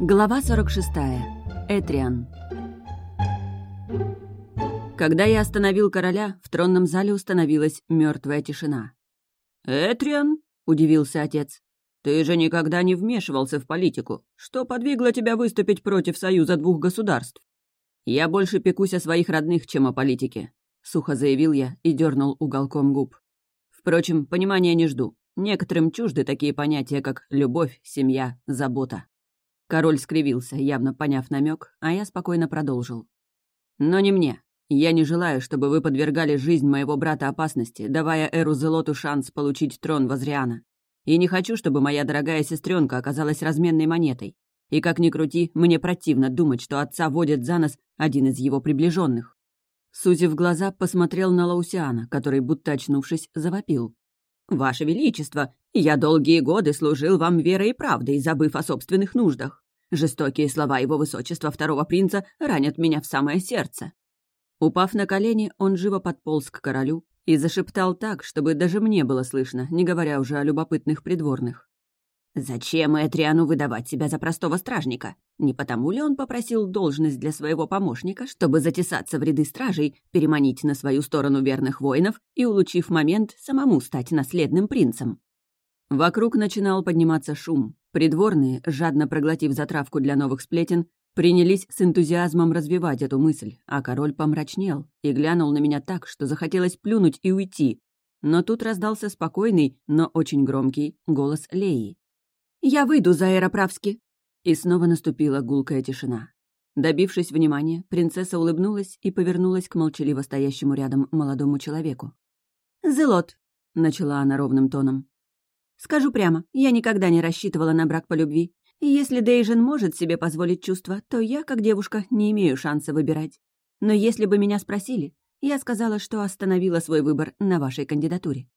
Глава 46. Этриан. Когда я остановил короля, в тронном зале установилась мертвая тишина. «Этриан?» — удивился отец. «Ты же никогда не вмешивался в политику. Что подвигло тебя выступить против союза двух государств?» «Я больше пекусь о своих родных, чем о политике», — сухо заявил я и дернул уголком губ. «Впрочем, понимания не жду. Некоторым чужды такие понятия, как любовь, семья, забота». Король скривился, явно поняв намек, а я спокойно продолжил. «Но не мне. Я не желаю, чтобы вы подвергали жизнь моего брата опасности, давая Эру Зелоту шанс получить трон Возриана. И не хочу, чтобы моя дорогая сестренка оказалась разменной монетой. И как ни крути, мне противно думать, что отца водит за нос один из его приближенных. Сузив глаза, посмотрел на Лаусиана, который, будто очнувшись, завопил. «Ваше Величество, я долгие годы служил вам верой и правдой, забыв о собственных нуждах. Жестокие слова его высочества второго принца ранят меня в самое сердце». Упав на колени, он живо подполз к королю и зашептал так, чтобы даже мне было слышно, не говоря уже о любопытных придворных. Зачем Этриану выдавать себя за простого стражника? Не потому ли он попросил должность для своего помощника, чтобы затесаться в ряды стражей, переманить на свою сторону верных воинов и, улучив момент, самому стать наследным принцем? Вокруг начинал подниматься шум. Придворные, жадно проглотив затравку для новых сплетен, принялись с энтузиазмом развивать эту мысль, а король помрачнел и глянул на меня так, что захотелось плюнуть и уйти. Но тут раздался спокойный, но очень громкий голос Леи. «Я выйду за Аэроправски!» И снова наступила гулкая тишина. Добившись внимания, принцесса улыбнулась и повернулась к молчаливо стоящему рядом молодому человеку. «Зелот», — начала она ровным тоном. «Скажу прямо, я никогда не рассчитывала на брак по любви. Если Дейжен может себе позволить чувства, то я, как девушка, не имею шанса выбирать. Но если бы меня спросили, я сказала, что остановила свой выбор на вашей кандидатуре».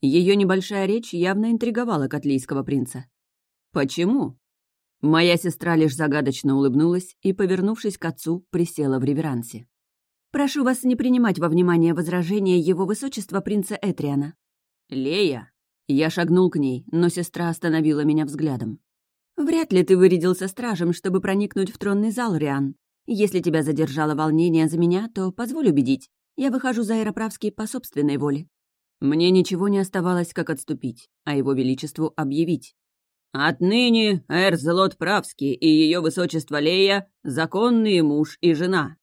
Ее небольшая речь явно интриговала котлийского принца. «Почему?» Моя сестра лишь загадочно улыбнулась и, повернувшись к отцу, присела в реверансе. «Прошу вас не принимать во внимание возражения его высочества принца Этриана». «Лея!» Я шагнул к ней, но сестра остановила меня взглядом. «Вряд ли ты вырядился стражем, чтобы проникнуть в тронный зал, Риан. Если тебя задержало волнение за меня, то позволь убедить. Я выхожу за Аэроправский по собственной воле». Мне ничего не оставалось, как отступить, а его величеству объявить. Отныне Эрзелот Правский и ее высочество Лея — законный муж и жена».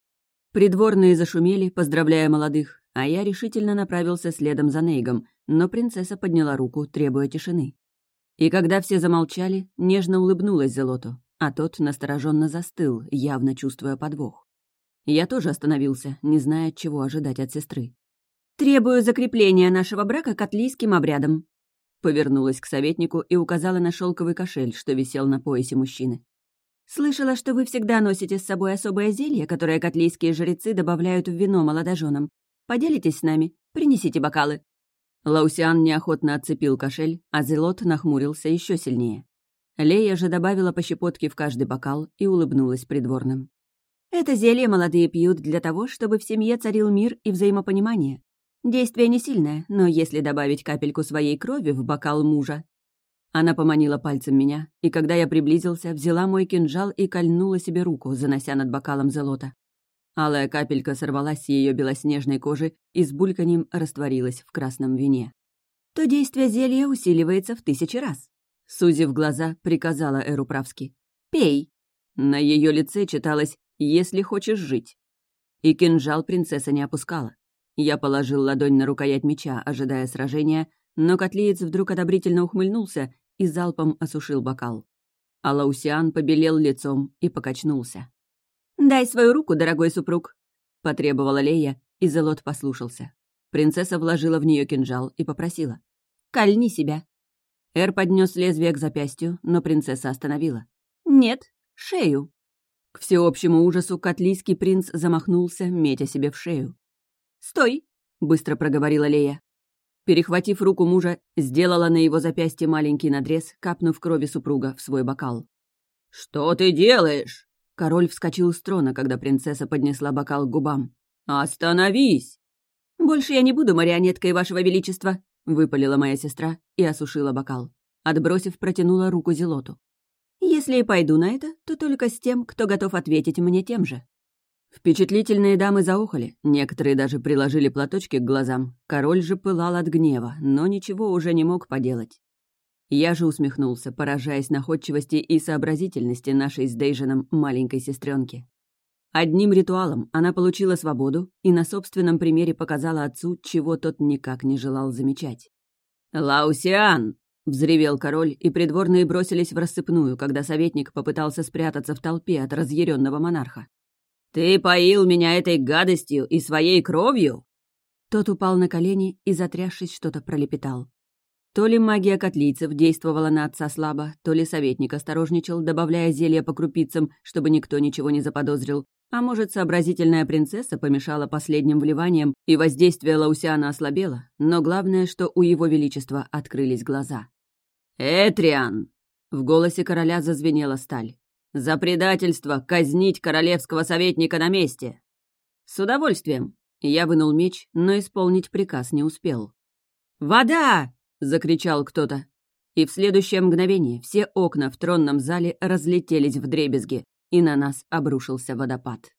Придворные зашумели, поздравляя молодых, а я решительно направился следом за Нейгом, но принцесса подняла руку, требуя тишины. И когда все замолчали, нежно улыбнулась Зелоту, а тот настороженно застыл, явно чувствуя подвох. Я тоже остановился, не зная, чего ожидать от сестры. «Требую закрепления нашего брака котлийским обрядом», Повернулась к советнику и указала на шелковый кошель, что висел на поясе мужчины. «Слышала, что вы всегда носите с собой особое зелье, которое котлийские жрецы добавляют в вино молодоженам. Поделитесь с нами, принесите бокалы». Лаусиан неохотно отцепил кошель, а Зелот нахмурился еще сильнее. Лея же добавила по щепотке в каждый бокал и улыбнулась придворным. «Это зелье молодые пьют для того, чтобы в семье царил мир и взаимопонимание. Действие не сильное, но если добавить капельку своей крови в бокал мужа... Она поманила пальцем меня, и когда я приблизился, взяла мой кинжал и кольнула себе руку, занося над бокалом золота. Алая капелька сорвалась с ее белоснежной кожи и с бульканьем растворилась в красном вине. То действие зелья усиливается в тысячи раз. Сузив глаза, приказала Эруправски. «Пей!» На ее лице читалось «Если хочешь жить». И кинжал принцесса не опускала. Я положил ладонь на рукоять меча, ожидая сражения, но котлеец вдруг одобрительно ухмыльнулся и залпом осушил бокал. А Лаусиан побелел лицом и покачнулся. «Дай свою руку, дорогой супруг!» — потребовала Лея, и Зелот послушался. Принцесса вложила в нее кинжал и попросила. «Кольни себя!» Эр поднес лезвие к запястью, но принцесса остановила. «Нет, шею!» К всеобщему ужасу котлийский принц замахнулся, метя себе в шею. «Стой!» — быстро проговорила Лея. Перехватив руку мужа, сделала на его запястье маленький надрез, капнув крови супруга в свой бокал. «Что ты делаешь?» Король вскочил с трона, когда принцесса поднесла бокал к губам. «Остановись!» «Больше я не буду марионеткой вашего величества», — выпалила моя сестра и осушила бокал. Отбросив, протянула руку Зелоту. Если и пойду на это, то только с тем, кто готов ответить мне тем же». Впечатлительные дамы заухали, некоторые даже приложили платочки к глазам. Король же пылал от гнева, но ничего уже не мог поделать. Я же усмехнулся, поражаясь находчивости и сообразительности нашей с Дейжином маленькой сестренки. Одним ритуалом она получила свободу и на собственном примере показала отцу, чего тот никак не желал замечать. «Лаусиан!» — взревел король, и придворные бросились в рассыпную, когда советник попытался спрятаться в толпе от разъяренного монарха. «Ты поил меня этой гадостью и своей кровью?» Тот упал на колени и, затрясшись, что-то пролепетал. То ли магия котлийцев действовала на отца слабо, то ли советник осторожничал, добавляя зелья по крупицам, чтобы никто ничего не заподозрил, а может, сообразительная принцесса помешала последним вливаниям, и воздействие Лаусиана ослабело, но главное, что у его величества открылись глаза. «Этриан!» — в голосе короля зазвенела сталь. «За предательство казнить королевского советника на месте!» «С удовольствием!» Я вынул меч, но исполнить приказ не успел. «Вода!» — закричал кто-то. И в следующее мгновение все окна в тронном зале разлетелись в дребезги и на нас обрушился водопад.